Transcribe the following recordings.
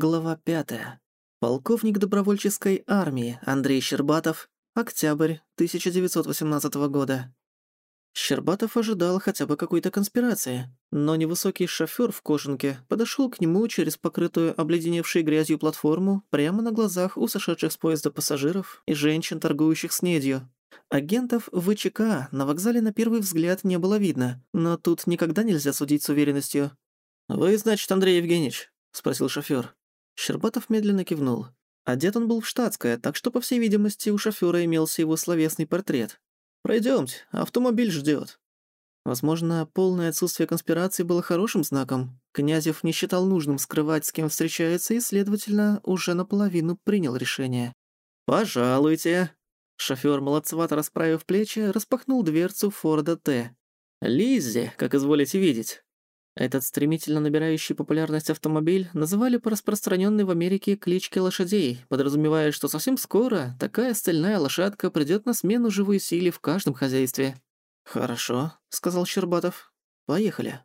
Глава пятая. Полковник добровольческой армии Андрей Щербатов. Октябрь 1918 года. Щербатов ожидал хотя бы какой-то конспирации, но невысокий шофёр в кожанке подошёл к нему через покрытую обледеневшей грязью платформу прямо на глазах у сошедших с поезда пассажиров и женщин, торгующих снедью. Агентов ВЧК на вокзале на первый взгляд не было видно, но тут никогда нельзя судить с уверенностью. «Вы, значит, Андрей Евгеньевич?» — спросил шофёр. Щербатов медленно кивнул. Одет он был в штатское, так что, по всей видимости, у шофёра имелся его словесный портрет. Пройдёмте, автомобиль ждёт». Возможно, полное отсутствие конспирации было хорошим знаком. Князев не считал нужным скрывать, с кем встречается, и, следовательно, уже наполовину принял решение. «Пожалуйте». Шофёр, молодцевато расправив плечи, распахнул дверцу Форда Т. «Лиззи, как изволите видеть». Этот стремительно набирающий популярность автомобиль называли по распространенной в Америке кличке лошадей, подразумевая, что совсем скоро такая стальная лошадка придёт на смену живой силе в каждом хозяйстве. «Хорошо», — сказал Щербатов. «Поехали».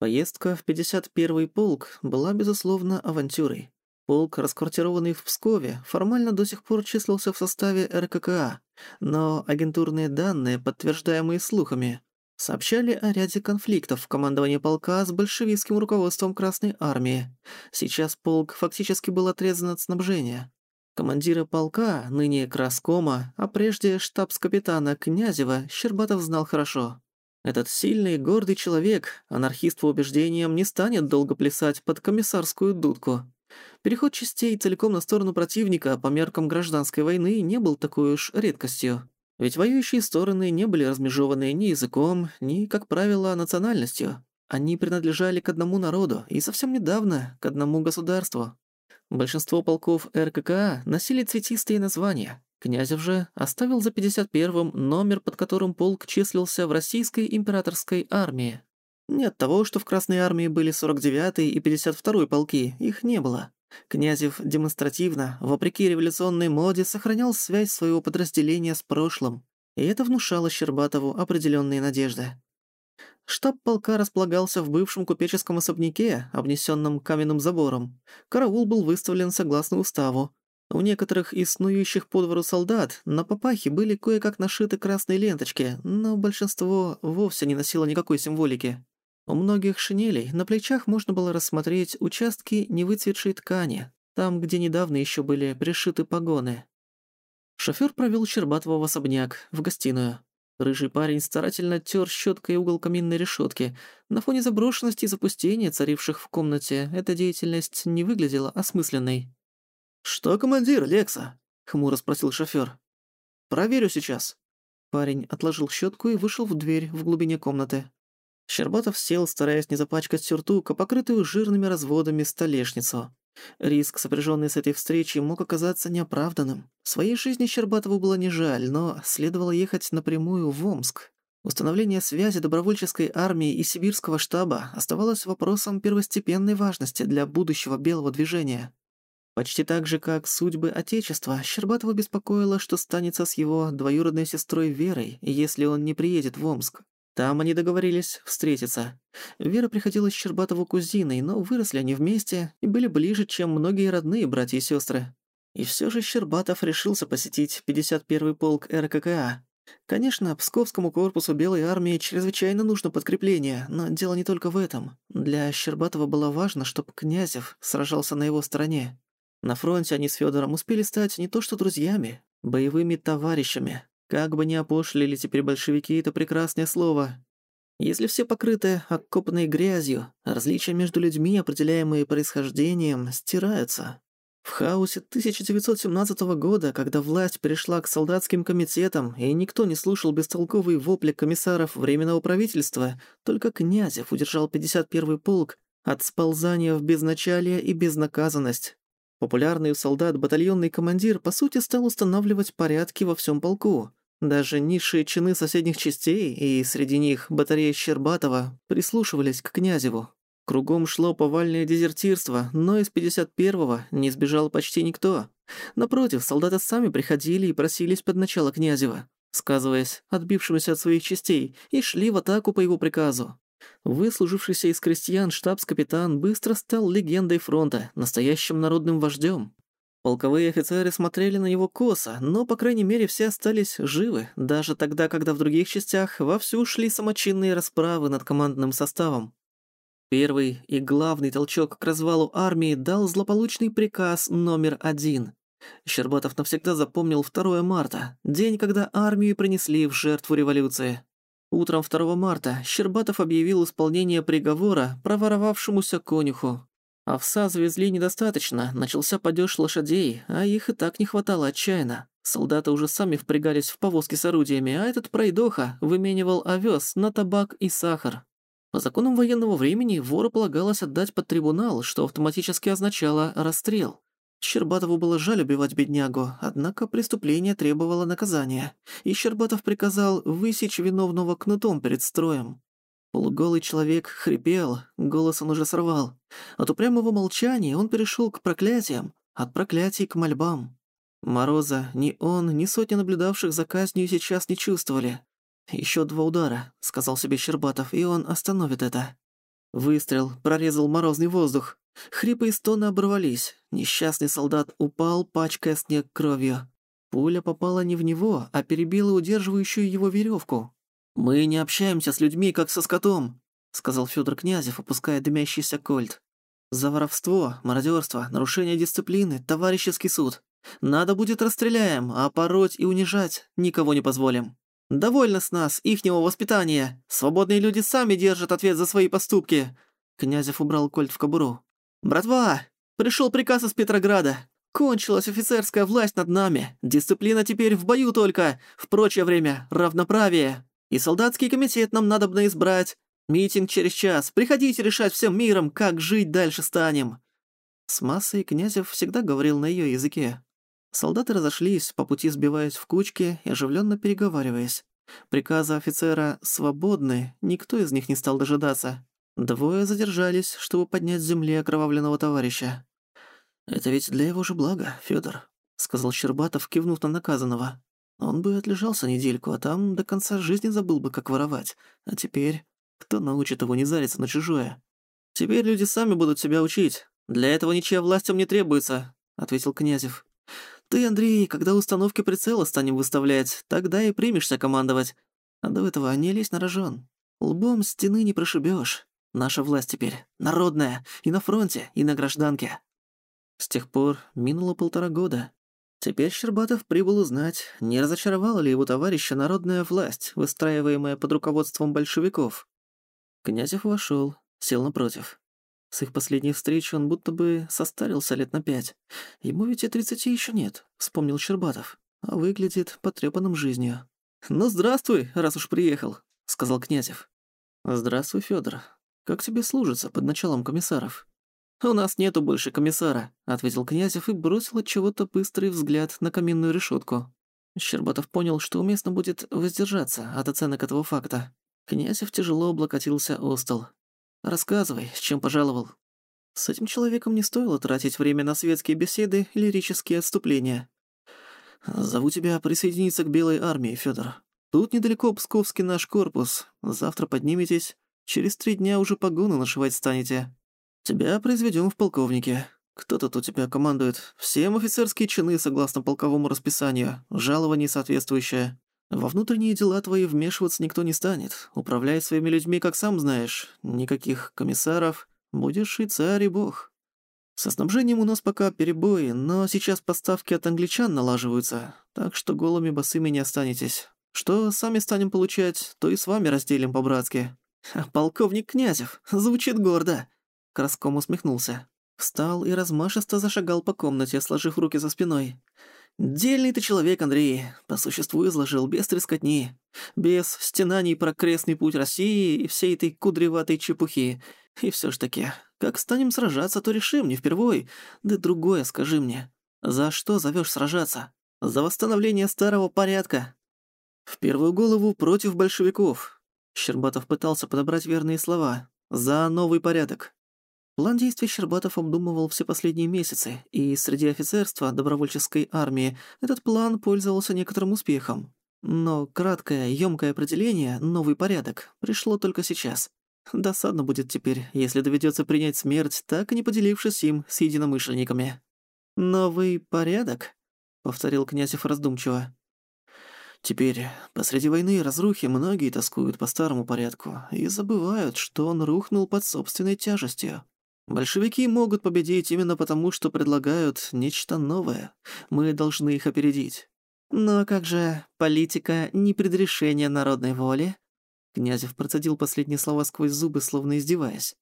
Поездка в 51-й полк была, безусловно, авантюрой. Полк, расквартированный в Пскове, формально до сих пор числился в составе РККА, но агентурные данные, подтверждаемые слухами, Сообщали о ряде конфликтов в командовании полка с большевистским руководством Красной Армии. Сейчас полк фактически был отрезан от снабжения. Командира полка, ныне Краскома, а прежде штабс-капитана Князева, Щербатов знал хорошо. Этот сильный, гордый человек, анархист по убеждениям, не станет долго плясать под комиссарскую дудку. Переход частей целиком на сторону противника по меркам гражданской войны не был такой уж редкостью. Ведь воюющие стороны не были размежованы ни языком, ни, как правило, национальностью. Они принадлежали к одному народу и совсем недавно к одному государству. Большинство полков РККА носили цветистые названия. Князев же оставил за 51-м номер, под которым полк числился в российской императорской армии. Не от того, что в Красной армии были 49-й и 52-й полки, их не было. Князев демонстративно, вопреки революционной моде, сохранял связь своего подразделения с прошлым, и это внушало Щербатову определенные надежды. Штаб полка располагался в бывшем купеческом особняке, обнесенном каменным забором. Караул был выставлен согласно уставу. У некоторых из снующих по двору солдат на папахе были кое-как нашиты красные ленточки, но большинство вовсе не носило никакой символики. У многих шинелей на плечах можно было рассмотреть участки невыцветшей ткани, там, где недавно еще были пришиты погоны. Шофёр провел Щербатова в особняк, в гостиную. Рыжий парень старательно тер щеткой угол каминной решетки. На фоне заброшенности и запустения, царивших в комнате, эта деятельность не выглядела осмысленной. «Что, командир, Лекса?» — хмуро спросил шофёр. «Проверю сейчас». Парень отложил щетку и вышел в дверь в глубине комнаты. Щербатов сел, стараясь не запачкать сюртук, а покрытую жирными разводами столешницу. Риск, сопряженный с этой встречей, мог оказаться неоправданным. Своей жизни Щербатову было не жаль, но следовало ехать напрямую в Омск. Установление связи добровольческой армии и сибирского штаба оставалось вопросом первостепенной важности для будущего белого движения. Почти так же, как судьбы Отечества, Щербатова беспокоило, что станется с его двоюродной сестрой Верой, если он не приедет в Омск. Там они договорились встретиться. Вера приходила с Щербатову кузиной, но выросли они вместе и были ближе, чем многие родные братья и сестры. И все же Щербатов решился посетить 51-й полк РККА. Конечно, Псковскому корпусу Белой армии чрезвычайно нужно подкрепление, но дело не только в этом. Для Щербатова было важно, чтобы Князев сражался на его стороне. На фронте они с Федором успели стать не то что друзьями, боевыми товарищами. Как бы ни опошлили теперь большевики это прекрасное слово. Если все покрыты окопанной грязью, различия между людьми, определяемые происхождением, стираются. В хаосе 1917 года, когда власть перешла к солдатским комитетам, и никто не слушал бестолковые вопли комиссаров Временного правительства, только Князев удержал 51-й полк от сползания в безначалие и безнаказанность. Популярный у солдат батальонный командир, по сути, стал устанавливать порядки во всем полку. Даже низшие чины соседних частей, и среди них батарея Щербатова, прислушивались к Князеву. Кругом шло повальное дезертирство, но из 51-го не сбежал почти никто. Напротив, солдаты сами приходили и просились под начало Князева, сказываясь отбившимися от своих частей, и шли в атаку по его приказу. Выслужившийся из крестьян штабс-капитан быстро стал легендой фронта, настоящим народным вождем. Полковые офицеры смотрели на него косо, но, по крайней мере, все остались живы, даже тогда, когда в других частях вовсю шли самочинные расправы над командным составом. Первый и главный толчок к развалу армии дал злополучный приказ номер один. Щербатов навсегда запомнил 2 марта, день, когда армию принесли в жертву революции. Утром 2 марта Щербатов объявил исполнение приговора проворовавшемуся конюху. Овса завезли недостаточно, начался падеж лошадей, а их и так не хватало отчаянно. Солдаты уже сами впрягались в повозки с орудиями, а этот пройдоха выменивал овес на табак и сахар. По законам военного времени вору полагалось отдать под трибунал, что автоматически означало расстрел. Щербатову было жаль убивать беднягу, однако преступление требовало наказания, и Щербатов приказал высечь виновного кнутом перед строем. Полуголый человек хрипел, голос он уже сорвал. От упрямого молчания он перешел к проклятиям, от проклятий к мольбам. Мороза ни он, ни сотни наблюдавших за казнью сейчас не чувствовали. Еще два удара», — сказал себе Щербатов, — «и он остановит это». Выстрел прорезал морозный воздух. Хрипы и стоны оборвались. Несчастный солдат упал, пачкая снег кровью. Пуля попала не в него, а перебила удерживающую его веревку. «Мы не общаемся с людьми, как со скотом», — сказал Федор Князев, опуская дымящийся кольт. «За воровство, мародерство, нарушение дисциплины, товарищеский суд. Надо будет расстреляем, а пороть и унижать никого не позволим. Довольно с нас, ихнего воспитания. Свободные люди сами держат ответ за свои поступки». Князев убрал кольт в кобуру. «Братва, пришел приказ из Петрограда. Кончилась офицерская власть над нами. Дисциплина теперь в бою только. В прочее время равноправие. И солдатский комитет нам надобно избрать. Митинг через час. Приходите решать всем миром, как жить дальше станем». С массой Князев всегда говорил на ее языке. Солдаты разошлись, по пути сбиваясь в кучки и оживленно переговариваясь. Приказа офицера «свободны» никто из них не стал дожидаться. Двое задержались, чтобы поднять с земли окровавленного товарища. «Это ведь для его же блага, Фёдор», — сказал Щербатов, кивнув на наказанного. Он бы отлежался недельку, а там до конца жизни забыл бы, как воровать. А теперь кто научит его не зариться на чужое? Теперь люди сами будут себя учить. Для этого ничья власть им не требуется, ответил Князев. Ты, Андрей, когда установки прицела станем выставлять, тогда и примешься командовать. А до этого не лезь на рожон. Лбом стены не прошибешь. Наша власть теперь народная, и на фронте, и на гражданке. С тех пор минуло полтора года. Теперь Щербатов прибыл узнать, не разочаровала ли его товарища народная власть, выстраиваемая под руководством большевиков. Князев вошел, сел напротив. С их последней встречи он будто бы состарился лет на пять. Ему ведь и тридцати еще нет, вспомнил Щербатов, а выглядит потрепанным жизнью. «Ну, здравствуй, раз уж приехал», — сказал Князев. «Здравствуй, Федор. Как тебе служится под началом комиссаров?» «У нас нету больше комиссара», — ответил Князев и бросил от чего-то быстрый взгляд на каминную решетку. Щербатов понял, что уместно будет воздержаться от оценок этого факта. Князев тяжело облокотился о стол. «Рассказывай, с чем пожаловал». С этим человеком не стоило тратить время на светские беседы и лирические отступления. «Зову тебя присоединиться к Белой армии, Федор. Тут недалеко Псковский наш корпус. Завтра подниметесь. Через три дня уже погоны нашивать станете. Тебя произведем в полковнике. Кто тут у тебя командует? Всем офицерские чины согласно полковому расписанию, жалование соответствующее. Во внутренние дела твои вмешиваться никто не станет. Управляй своими людьми, как сам знаешь. Никаких комиссаров. Будешь и царь, и бог. Со снабжением у нас пока перебои, но сейчас поставки от англичан налаживаются, так что голыми босыми не останетесь. Что сами станем получать, то и с вами разделим по-братски. Полковник Князев, звучит гордо. Краском усмехнулся. Встал и размашисто зашагал по комнате, сложив руки за спиной. «Дельный ты человек, Андрей. По существу изложил, без трескотни. Без стенаний про крестный путь России и всей этой кудреватой чепухи. И все ж таки, как станем сражаться, то решим, не впервой. Да другое скажи мне. За что зовешь сражаться? За восстановление старого порядка?» «В первую голову против большевиков». Щербатов пытался подобрать верные слова. «За новый порядок. План действий Щербатов обдумывал все последние месяцы, и среди офицерства добровольческой армии этот план пользовался некоторым успехом. Но краткое, ёмкое определение «новый порядок» пришло только сейчас. Досадно будет теперь, если доведется принять смерть, так и не поделившись им с единомышленниками. «Новый порядок?» — повторил Князев раздумчиво. Теперь, посреди войны и разрухи, многие тоскуют по старому порядку и забывают, что он рухнул под собственной тяжестью. Большевики могут победить именно потому, что предлагают нечто новое. Мы должны их опередить. Но как же политика непредрешения народной воли? Князев процедил последние слова сквозь зубы, словно издеваясь.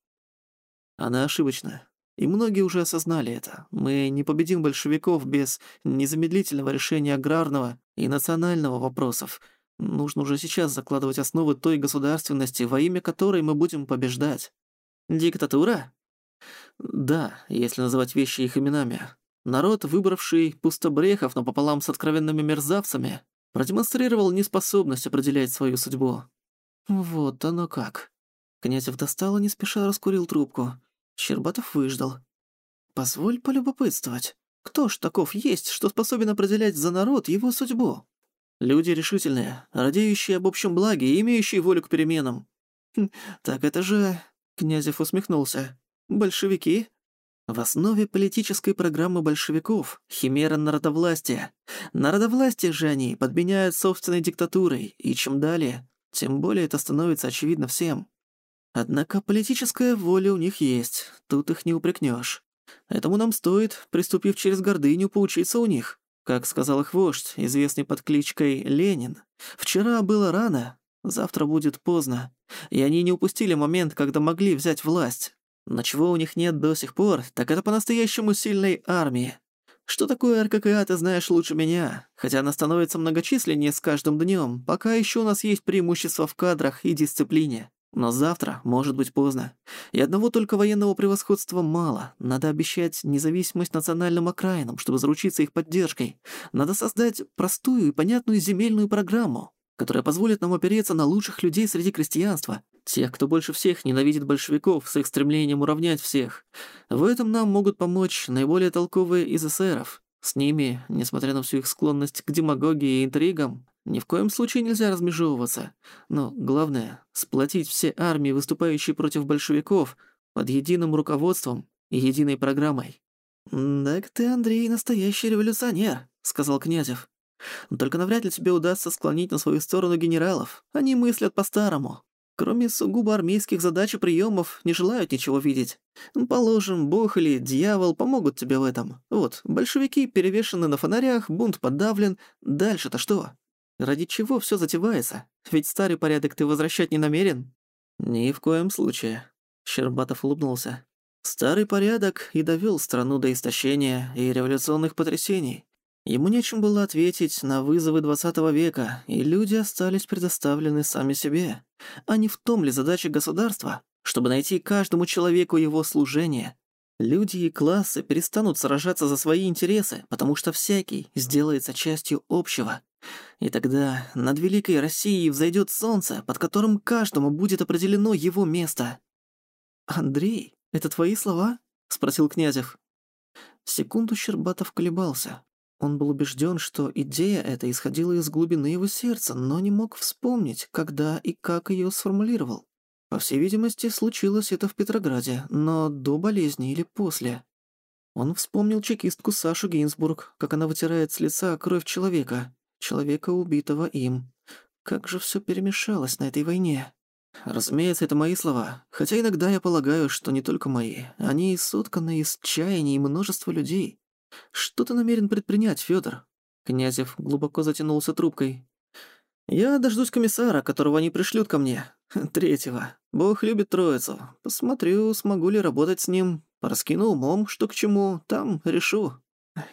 Она ошибочна. И многие уже осознали это. Мы не победим большевиков без незамедлительного решения аграрного и национального вопросов. Нужно уже сейчас закладывать основы той государственности, во имя которой мы будем побеждать. Диктатура? Да, если называть вещи их именами. Народ, выбравший пустобрехов напополам с откровенными мерзавцами, продемонстрировал неспособность определять свою судьбу. Вот оно как. Князев достал и не спеша раскурил трубку. Щербатов выждал. «Позволь полюбопытствовать. Кто ж таков есть, что способен определять за народ его судьбу?» «Люди решительные, радеющие об общем благе и имеющие волю к переменам». Хм, «Так это же...» — Князев усмехнулся. «Большевики?» В основе политической программы большевиков — химера народовластия. Народовластие же они подменяют собственной диктатурой, и чем далее, тем более это становится очевидно всем. Однако политическая воля у них есть, тут их не упрекнешь. Этому нам стоит, приступив через гордыню, поучиться у них. Как сказал их вождь, известный под кличкой Ленин, «Вчера было рано, завтра будет поздно». И они не упустили момент, когда могли взять власть. Но чего у них нет до сих пор, так это по-настоящему сильной армии. Что такое РККА, ты знаешь лучше меня, хотя она становится многочисленнее с каждым днем, пока еще у нас есть преимущество в кадрах и дисциплине. Но завтра может быть поздно. И одного только военного превосходства мало. Надо обещать независимость национальным окраинам, чтобы заручиться их поддержкой. Надо создать простую и понятную земельную программу, которая позволит нам опереться на лучших людей среди крестьянства, тех, кто больше всех ненавидит большевиков с их стремлением уравнять всех. В этом нам могут помочь наиболее толковые из эсеров. С ними, несмотря на всю их склонность к демагогии и интригам, ни в коем случае нельзя размежевываться. Но главное — сплотить все армии, выступающие против большевиков, под единым руководством и единой программой. «Так ты, Андрей, настоящий революционер», — сказал Князев. «Только навряд ли тебе удастся склонить на свою сторону генералов. Они мыслят по-старому. Кроме сугубо армейских задач и приемов, не желают ничего видеть. Положим, бог или дьявол помогут тебе в этом. Вот, большевики перевешены на фонарях, бунт подавлен. Дальше-то что? Ради чего все затевается? Ведь старый порядок ты возвращать не намерен?» «Ни в коем случае», — Щербатов улыбнулся. «Старый порядок и довел страну до истощения и революционных потрясений. Ему нечем было ответить на вызовы двадцатого века, и люди остались предоставлены сами себе. А не в том ли задача государства, чтобы найти каждому человеку его служение, Люди и классы перестанут сражаться за свои интересы, потому что всякий сделается частью общего. И тогда над Великой Россией взойдет солнце, под которым каждому будет определено его место. «Андрей, это твои слова?» — спросил Князев. Секунду Щербатов колебался. Он был убежден, что идея эта исходила из глубины его сердца, но не мог вспомнить, когда и как ее сформулировал. По всей видимости, случилось это в Петрограде, но до болезни или после. Он вспомнил чекистку Сашу Гейнсбург, как она вытирает с лица кровь человека, человека, убитого им. Как же все перемешалось на этой войне. Разумеется, это мои слова, хотя иногда я полагаю, что не только мои. Они сотканы из чаяний множества людей. Что ты намерен предпринять, Федор? Князев глубоко затянулся трубкой. «Я дождусь комиссара, которого они пришлют ко мне. Третьего. Бог любит троицу. Посмотрю, смогу ли работать с ним. Раскину умом, что к чему. Там решу.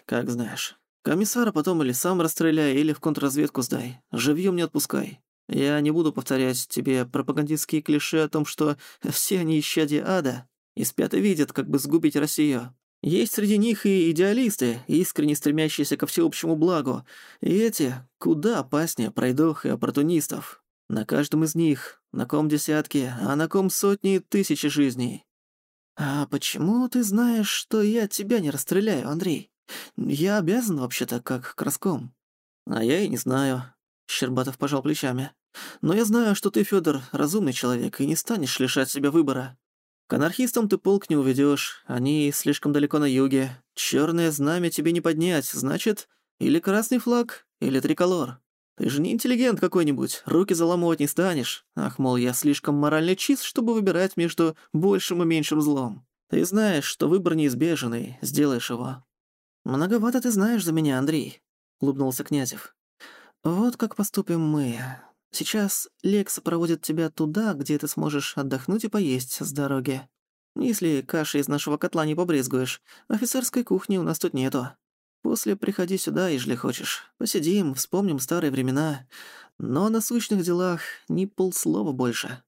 Как знаешь. Комиссара потом или сам расстреляй, или в контрразведку сдай. Живьем не отпускай. Я не буду повторять тебе пропагандистские клише о том, что все они исчадия ада и спят и видят, как бы сгубить Россию. Есть среди них и идеалисты, искренне стремящиеся ко всеобщему благу, и эти куда опаснее пройдох и оппортунистов. На каждом из них, на ком десятки, а на ком сотни и тысячи жизней. «А почему ты знаешь, что я тебя не расстреляю, Андрей? Я обязан вообще-то, как краском». «А я и не знаю». Щербатов пожал плечами. «Но я знаю, что ты, Фёдор, разумный человек и не станешь лишать себя выбора. К анархистам ты полк не уведёшь, они слишком далеко на юге. Чёрное знамя тебе не поднять, значит, или красный флаг, или триколор. Ты же не интеллигент какой-нибудь, руки заламывать не станешь. Ах, мол, я слишком морально чист, чтобы выбирать между большим и меньшим злом. Ты знаешь, что выбор неизбежный, сделаешь его». «Многовато ты знаешь за меня, Андрей», — улыбнулся Князев. «Вот как поступим мы. Сейчас Лекса проводит тебя туда, где ты сможешь отдохнуть и поесть с дороги. Если каши из нашего котла не побрезгуешь, офицерской кухни у нас тут нету. После приходи сюда, ежели хочешь. Посидим, вспомним старые времена. Но о насущных делах ни полслова больше.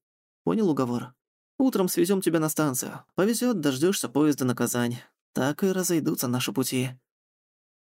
Понял уговор? Утром свезем тебя на станцию. Повезет, дождешься поезда на Казань. Так и разойдутся наши пути».